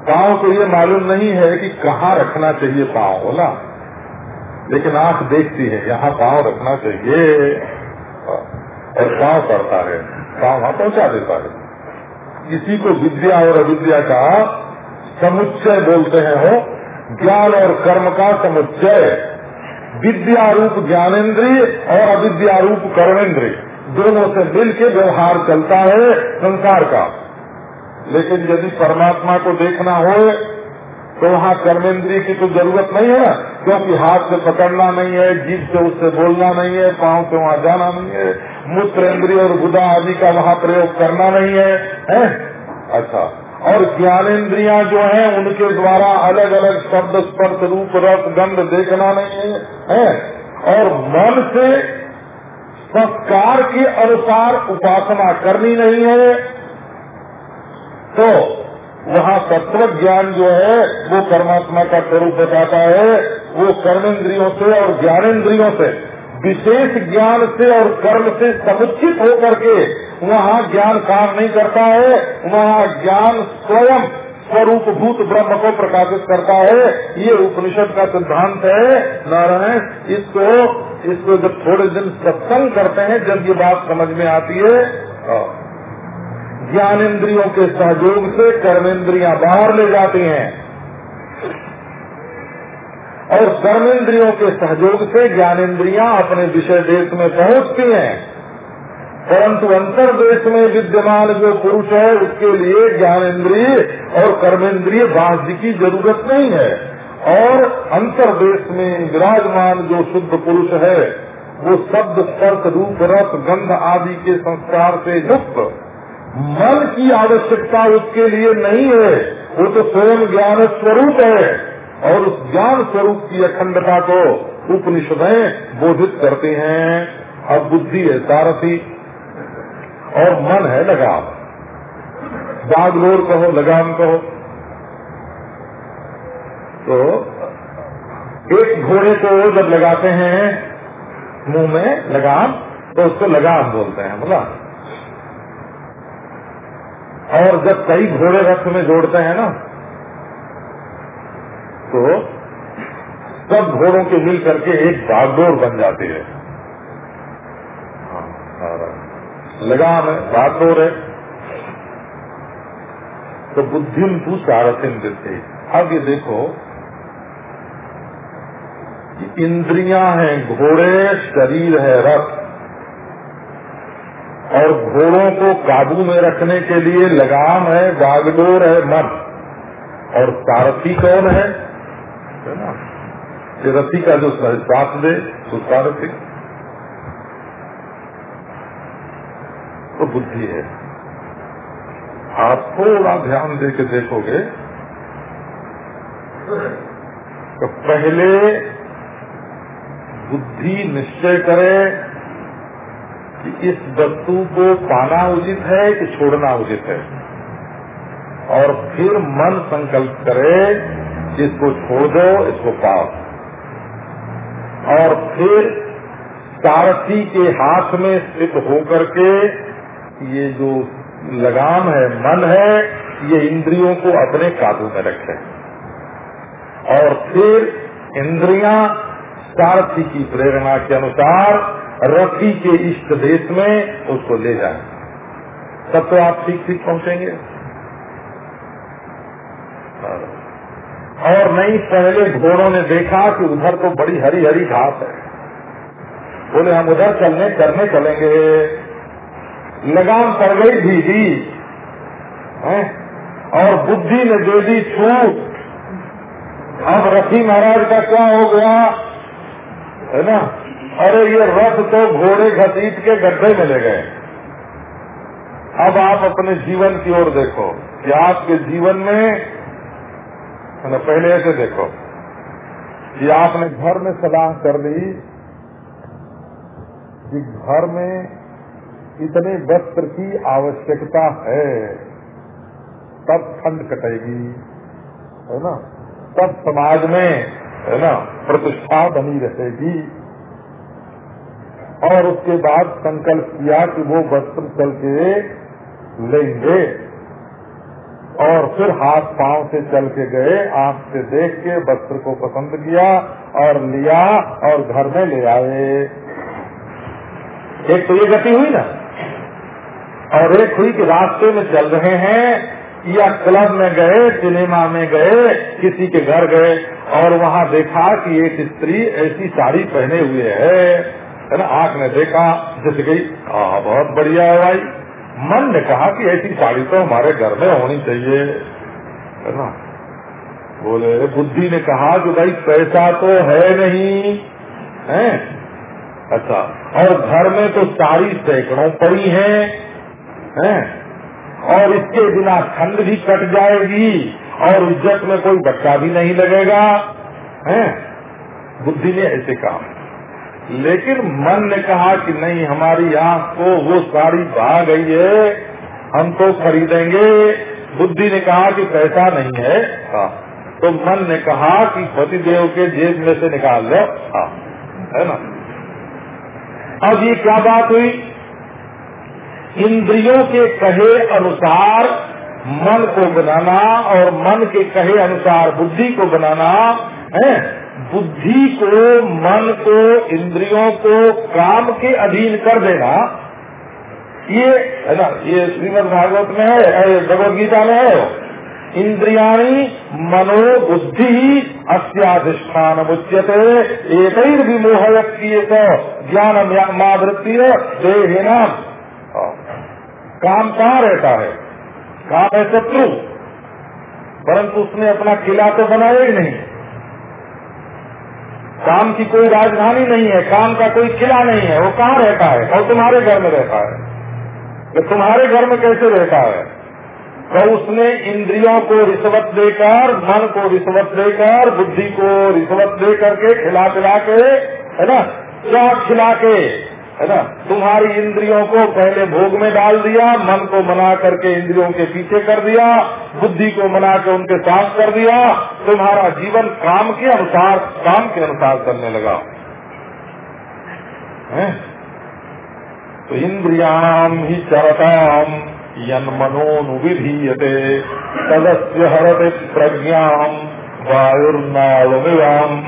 पाँव को ये मालूम नहीं है कि कहाँ रखना चाहिए पाँव बोला लेकिन आँख देखती है, यहाँ पाँव रखना चाहिए। और पाँव करता है, पाँव वहाँ पहुँचा देता है। इसी को विद्या और अविद्या का समुच्चय बोलते हैं हो ज्ञान और कर्म का समुच्चय। विद्या रूप ज्ञानेन्द्रिय और अविद्या रूप कर्मेंद्रिय दोनों से मिल के व्यवहार चलता है संसार का। लेकिन यदि परमात्मा को देखना हो तो वहाँ कर्मेंद्रिय की तो ज़रूरत नहीं है क्योंकि हाथ से पकड़ना नहीं है जीभ से उससे बोलना नहीं है पाँव से वहाँ जाना नहीं है मूत्र इंद्रिय और गुदा आदि का वहाँ प्रयोग करना नहीं है, है? अच्छा। और ज्ञानेन्द्रिया जो है, उनके द्वारा अलग अलग शब्द, स्पर्श रूप, रस, गंध देखना नहीं है? और मन से संस्कार के अनुसार उपासना करनी नहीं है तो वहाँ तत्व ज्ञान जो है, वो परमात्मा का स्वरूप बताता है, वो कर्मेंद्रियों से और ज्ञानेन्द्रियों से विशेष ज्ञान से और कर्म से समुचित होकर के वहाँ ज्ञान काम नहीं करता है, वहाँ ज्ञान स्वयं स्वरूप भूत ब्रह्म को प्रकाशित करता है। ये उपनिषद का सिद्धांत है। नारायण, इसको इसको जब थोड़े दिन सत्संग करते हैं, जब ये बात समझ में आती है ज्ञान ज्ञानेन्द्रियों के सहयोग से कर्मेंद्रियाँ बाहर ले जाती हैं। और कर्मेंद्रियों के सहयोग से ज्ञानेन्द्रियाँ अपने विषय देश में पहुँचती हैं। परंतु अंतर देश में विद्यमान जो पुरुष है, उसके लिए ज्ञानेन्द्रिय और कर्मेंद्रिय बाध्य की ज़रूरत नहीं है। और अंतर देश में विराजमान जो शुद्ध पुरुष है, वो शब्द स्पर्श रूप, रस, गंध आदि के संस्कार से युक्त। मन की आवश्यकता उसके लिए नहीं है, वो तो स्वयं ज्ञान स्वरूप है। और उस ज्ञान स्वरूप की अखंडता को उपनिषदें बोधित करते हैं। अब बुद्धि है सारथी, और मन है लगाम। बागलोर कहो, लगाम कहो। तो एक घोड़े को जब लगाते हैं, मुँह में लगाम तो उसको लगाम बोलते हैं, बोला। और जब कई घोड़े रथ में जोड़ते हैं ना तो सब घोड़ों के मिल करके एक बागडोर बन जाती है। लगाम है, बागडोर है। तो बुद्धिम तू सारथिम देते। अब ये देखो इंद्रियाँ हैं, घोड़े, शरीर है रथ और घोड़ों को काबू में रखने के लिए लगाम है, बागडोर है, मन। और सारथी कौन है? है ना? ये रथी का जो साथ दे तो सारथी तो बुद्धि है। आप थोड़ा ध्यान दे के देखोगे तो पहले बुद्धि निश्चय करे कि इस वस्तु को पाना उचित है कि छोड़ना उचित है। और फिर मन संकल्प करे कि इसको छोड़ दो इसको पाओ। और फिर सारथी के हाथ में स्थित होकर के ये जो लगाम है, मन है, ये इंद्रियों को अपने काबू में रखे। और फिर इंद्रियाँ सारथी की प्रेरणा के अनुसार रथी के इष्ट देश में उसको ले जाए। तब तो आप ठीक ठीक पहुँचेंगे। और नहीं, पहले घोड़ों ने देखा कि उधर तो बड़ी हरी हरी घास है। बोले, हम उधर चलने करने चलेंगे। लगाम पड़ गई भी दी और बुद्धि ने दे दी छूट। अब रफी महाराज का क्या हो गया? है ना? अरे, ये रथ तो घोड़े घसीट के गड्ढे में ले गए। अब आप अपने जीवन की ओर देखो कि आपके जीवन में है ना पहले ऐसे देखो कि आपने घर में सलाह कर ली कि घर में इतने वस्त्र की आवश्यकता है, तब ठंड कटेगी, है ना? तब समाज में, है ना, प्रतिष्ठा बनी रहेगी। और उसके बाद संकल्प किया कि वो वस्त्र चल के लेंगे। और फिर हाथ पाँव से चल के गए, आँख से देख के, वस्त्र को पसंद किया और लिया और घर में ले आए। एक तो ये गति हुई ना? और एक हुई कि रास्ते में चल रहे हैं या क्लब में गए, सिनेमा में गए, किसी के घर गए और वहाँ देखा कि एक स्त्री ऐसी साड़ी पहने हुए है। ना? आँख ने देखा जिस गई हाँ बहुत बढ़िया है भाई। मन ने कहा कि ऐसी साड़ी तो हमारे घर में होनी चाहिए। है ना? बोले बुद्धि ने कहा कि भाई पैसा तो है नहीं है? अच्छा और घर में तो साड़ी सैकड़ों पड़ी है, हैं? और इसके बिना ठंड भी कट जाएगी और इज़्ज़त में कोई बच्चा भी नहीं लगेगा हैं? बुद्धि ने ऐसे कहा। लेकिन मन ने कहा कि नहीं, हमारी आँख को वो साड़ी भा गई है, हम तो खरीदेंगे। बुद्धि ने कहा कि पैसा नहीं है। हाँ। तो मन ने कहा कि पतिदेव के जेब में से निकाल लो। हाँ। है ना? अब ये क्या बात हुई? इंद्रियों के कहे अनुसार मन को बनाना और मन के कहे अनुसार बुद्धि को बनाना है। बुद्धि को, मन को, इंद्रियों को, काम के अधीन कर देना। ये, है ना, ये श्रीमद भागवत में है भगवत गीता में है। इंद्रियाणी, मनो, बुद्धि अस्याधिष्ठान मुच्यते एक विमोहयत ज्ञान मावृत्ति देहेना काम कहाँ रहता है? काम है शत्रु। परंतु उसने अपना किला तो बनाया ही नहीं। काम की कोई राजधानी नहीं है, काम का कोई किला नहीं है, वो कहाँ रहता है? कौ तुम्हारे घर में रहता है। तो तुम्हारे घर में कैसे रहता है? तो उसने इंद्रियों को रिश्वत देकर, मन को रिश्वत देकर, बुद्धि को रिश्वत दे करके खिला पिला के, है ना चौक खिला के? है ना? तुम्हारी इंद्रियों को पहले भोग में डाल दिया, मन को मना करके इंद्रियों के पीछे कर दिया, बुद्धि को मना के उनके साथ कर दिया, तुम्हारा जीवन काम के अनुसार, काम के अनुसार करने लगा। है? तो इंद्रियाम ही चरताम यन मनोनुविधीयते तदस्य हरते प्रज्ञाम वायुर्नावमिवाम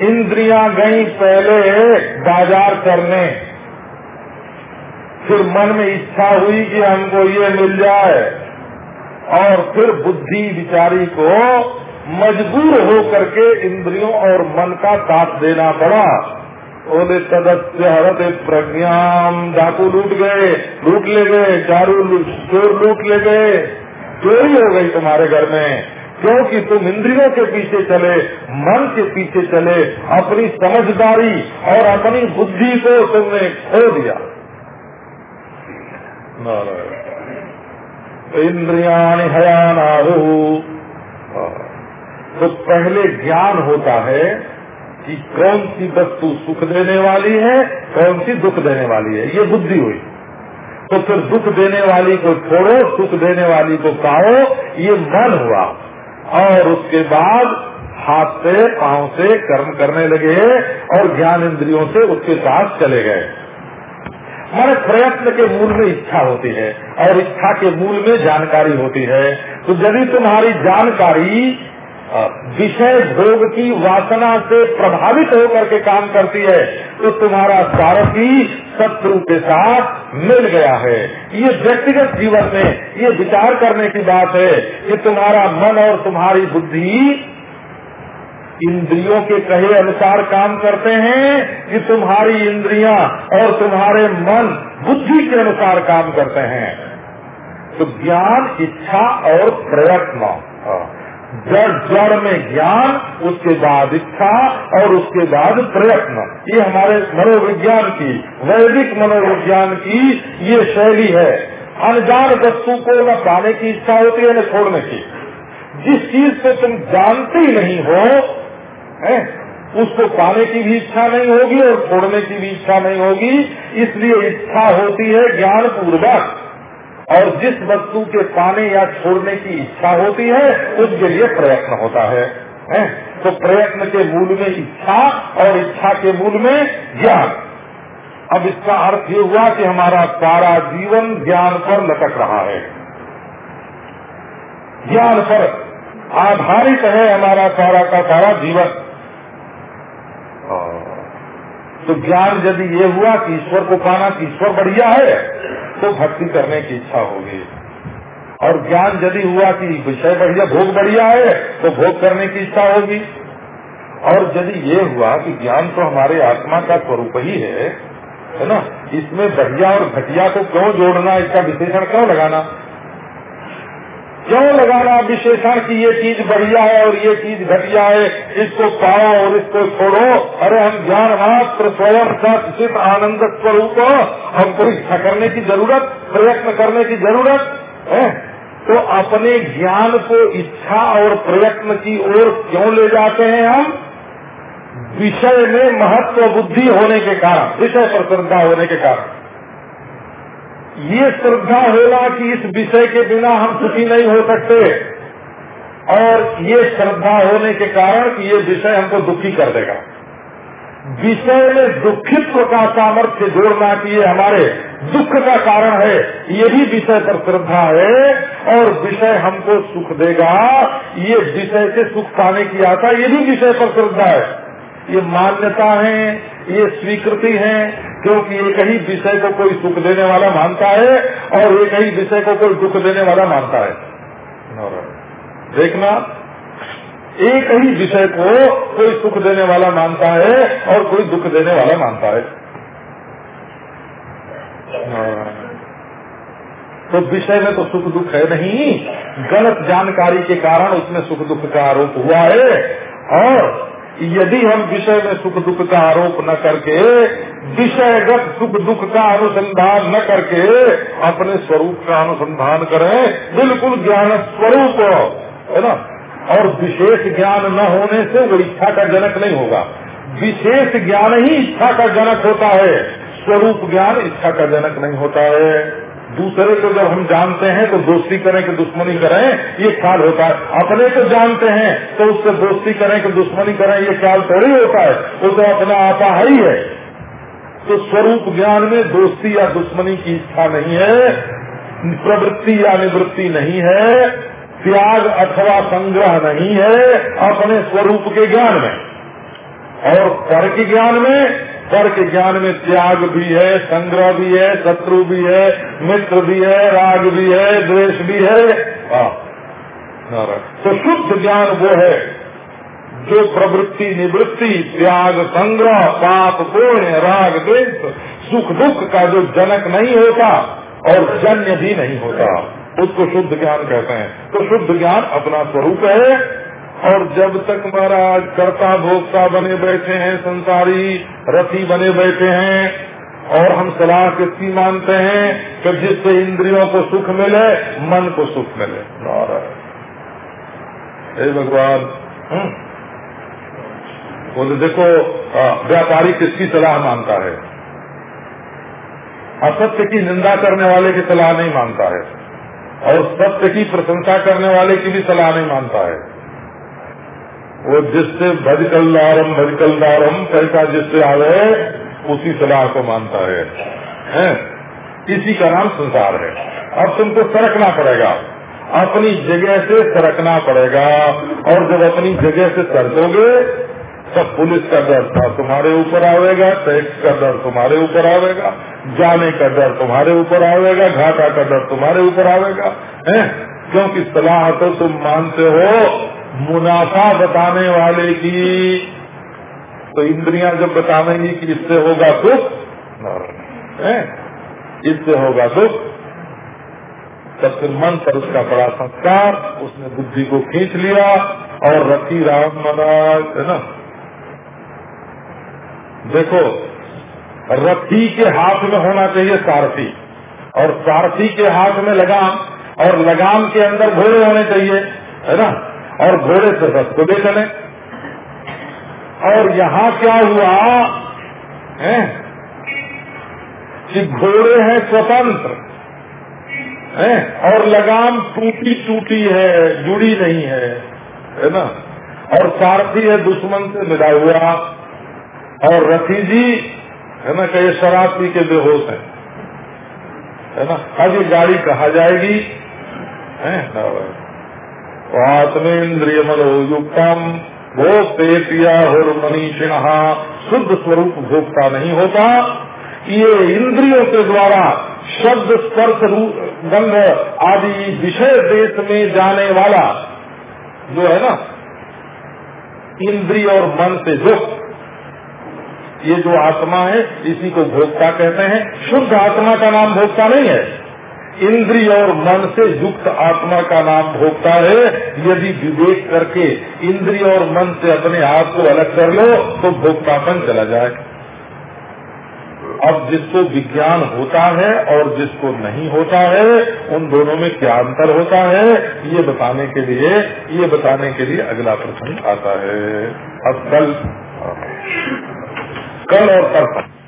इंद्रियाँ गई पहले बाज़ार करने। फिर मन में इच्छा हुई कि हमको ये मिल जाए। और फिर बुद्धि विचारी को मजबूर हो करके इंद्रियों और मन का साथ देना पड़ा। बोले सदस्य हरत प्रज्ञाम डाकू लूट गए, लूट ले गए, चारू चोर लूट ले गए। चोरी हो गई तुम्हारे घर में। क्योंकि तुम इंद्रियों के पीछे चले, मन के पीछे चले, अपनी समझदारी और अपनी बुद्धि को तुमने खो दिया। इंद्रिया हयानाहु तो पहले ज्ञान होता है कि कौन सी वस्तु सुख देने वाली है, कौन सी दुख देने वाली है। ये बुद्धि हुई। तो फिर दुख देने वाली को छोड़ो, सुख देने वाली को पाओ, ये मन हुआ। और उसके बाद हाथ से, पाँव से कर्म करने लगे और ज्ञान इंद्रियों से उसके साथ चले गए। हमारे प्रयत्न के मूल में इच्छा होती है और इच्छा के मूल में जानकारी होती है। तो यदि तुम्हारी जानकारी विषय भोग की वासना से प्रभावित होकर के काम करती है तो तुम्हारा सारथी शत्रु के साथ मिल गया है। ये व्यक्तिगत जीवन में, ये विचार करने की बात है कि तुम्हारा मन और तुम्हारी बुद्धि इंद्रियों के कहे अनुसार काम करते हैं कि तुम्हारी इंद्रियाँ और तुम्हारे मन बुद्धि के अनुसार काम करते हैं। तो ज्ञान, इच्छा और प्रयत्न। जड़ जड़ में ज्ञान, उसके बाद इच्छा और उसके बाद प्रयत्न। ये हमारे मनोविज्ञान की, वैदिक मनोविज्ञान की ये शैली है। अनजान वस्तु को न पाने की इच्छा होती है, न छोड़ने की। जिस चीज़ को तुम जानते ही नहीं हो, है, उसको पाने की भी इच्छा नहीं होगी और छोड़ने की भी इच्छा नहीं होगी। इसलिए इच्छा होती है ज्ञान पूर्वक और जिस वस्तु के पाने या छोड़ने की इच्छा होती है उसके लिए प्रयत्न होता है, है? तो प्रयत्न के मूल में इच्छा और इच्छा के मूल में ज्ञान। अब इसका अर्थ ये हुआ कि हमारा सारा जीवन ज्ञान पर लटक रहा है। ज्ञान पर आधारित है हमारा सारा का सारा जीवन। तो ज्ञान यदि ये हुआ कि ईश्वर को पाना कि ईश्वर बढ़िया है। तो भक्ति करने की इच्छा होगी। और ज्ञान यदि हुआ कि विषय बढ़िया, भोग बढ़िया है तो भोग करने की इच्छा होगी। और यदि ये हुआ कि ज्ञान तो हमारे आत्मा का स्वरूप ही है है ना? इसमें बढ़िया और घटिया को क्यों जोड़ना, इसका विशेषण क्यों लगाना? क्यों लगाना विशेषण की ये चीज़ बढ़िया है और ये चीज़ घटिया है? इसको पाओ और इसको छोड़ो। अरे हम ज्ञान मात्र, स्वयं सचित आनंद स्वरूप। हमको इच्छा करने की ज़रूरत, प्रयत्न करने की ज़रूरत, है? तो अपने ज्ञान को इच्छा और प्रयत्न की ओर क्यों ले जाते हैं हम? विषय में महत्व बुद्धि होने के कारण, विषय पर श्रद्धा होने के कारण। ये श्रद्धा होना कि इस विषय के बिना हम सुखी नहीं हो सकते। और ये श्रद्धा होने के कारण कि ये विषय हमको दुखी कर देगा। विषय में दुखित्व का सामर्थ्य जोड़ना कि ये हमारे दुख का कारण है, ये भी विषय पर श्रद्धा है, और विषय हमको सुख देगा। ये विषय से सुख पाने की आशा, ये भी विषय पर श्रद्धा है। ये मान्यता है, ये स्वीकृति है, क्योंकि एक ही विषय को कोई सुख देने वाला मानता है और एक ही विषय को कोई दुख देने वाला मानता है। देखना, एक ही विषय को कोई सुख देने वाला मानता है और कोई दुख देने वाला मानता है। तो विषय में तो सुख दुख है नहीं, गलत जानकारी के कारण उसमें सुख दुख का आरोप हुआ है और यदि हम विषय में सुख दुख का आरोप न करके, विषयगत सुख दुख का अनुसंधान न करके अपने स्वरूप का अनुसंधान करें, बिल्कुल ज्ञान स्वरूप, है ना? और विशेष ज्ञान न होने से वो इच्छा का जनक नहीं होगा। विशेष ज्ञान ही इच्छा का जनक होता है। स्वरूप ज्ञान इच्छा का जनक नहीं होता है। दूसरे को जब हम जानते हैं तो दोस्ती करें कि दुश्मनी करें, ये ख्याल होता है। अपने को जानते हैं तो उससे दोस्ती करें कि दुश्मनी करें, ये ख्याल थोड़ी होता है। वो तो अपना आपा ही है तो स्वरूप ज्ञान में दोस्ती या दुश्मनी की इच्छा नहीं है, प्रवृत्ति या निवृत्ति नहीं है, त्याग अथवा संग्रह नहीं है, अपने स्वरूप के ज्ञान में। और कर के ज्ञान में के ज्ञान में त्याग भी है, संग्रह भी है, शत्रु भी है, मित्र भी है, राग भी है, द्वेष भी है। तो शुद्ध ज्ञान वो है जो प्रवृत्ति, निवृत्ति, त्याग, संग्रह, पाप, पुण्य, राग, द्वेष, सुख, दुख का जो जनक नहीं होता और जन्य भी नहीं होता, उसको शुद्ध ज्ञान कहते हैं। तो शुद्ध ज्ञान अपना स्वरूप है। और जब तक महाराज कर्ता भोक्ता बने बैठे हैं, संसारी रथी बने बैठे हैं, और हम सलाह किसकी मानते हैं कि जिससे इंद्रियों को सुख मिले, मन को सुख मिले। हे भगवान। हम्म। बोले, देखो व्यापारी किसकी सलाह मानता है? असत्य की निंदा करने वाले की सलाह नहीं मानता है। और सत्य की प्रशंसा करने वाले की भी सलाह नहीं मानता है। वो जिससे भजकलदारम भजकलदारम पैसा जिससे आ आवे, उसी सलाह को मानता है। हैं? इसी का नाम संसार है। अब तुमको सरकना पड़ेगा। अपनी जगह से सरकना पड़ेगा। और जब अपनी जगह से सरकोगे सब पुलिस का डर था तुम्हारे ऊपर आवेगा, टैक्स का डर तुम्हारे ऊपर आवेगा, जाने का डर तुम्हारे ऊपर आवेगा, घाटा का डर तुम्हारे ऊपर आवेगा। है? क्योंकि सलाह तो तुम मानते हो। मुनाफा बताने वाले की। तो इंद्रियाँ जब बतावेंगी कि इससे होगा सुख इससे होगा सुख। तब फिर मन पर उसका बड़ा संस्कार, उसने बुद्धि को खींच लिया और रखी राम महाराज है ना? देखो, रथी के हाथ में होना चाहिए सारथी, और सारथी के हाथ में लगाम, और लगाम के अंदर घोड़े होने चाहिए, है ना? और घोड़े से रथ को ले। चले और यहाँ क्या हुआ? है? कि घोड़े हैं स्वतंत्र। है? और लगाम टूटी टूटी है, जुड़ी नहीं है। है ना? और सारथी है दुश्मन से मिला हुआ। और रथी जी, है ना, कहे शराब पी के बेहोश है। है ना? ये गाड़ी कहा जाएगी। है। आत्मेन्द्रिय मनोयुक्तम भोक्तेतिया मनीषिण शुद्ध स्वरूप भोक्ता नहीं होता। ये इंद्रियों के द्वारा शब्द, स्पर्श गंध आदि विषय देश में जाने वाला जो है ना, इंद्रिय और मन से युक्त, ये जो आत्मा है, इसी को भोक्ता कहते हैं। शुद्ध आत्मा का नाम भोक्ता नहीं है। इंद्रिय और मन से युक्त आत्मा का नाम भोगता है। यदि विवेक करके इंद्रिय और मन से अपने आप को अलग कर लो तो भोक्तापन चला जाए अब जिसको विज्ञान होता है और जिसको नहीं होता है, उन दोनों में क्या अंतर होता है, ये बताने के लिए, ये बताने के लिए अगला प्रश्न आता है। अब कल कल और परसों।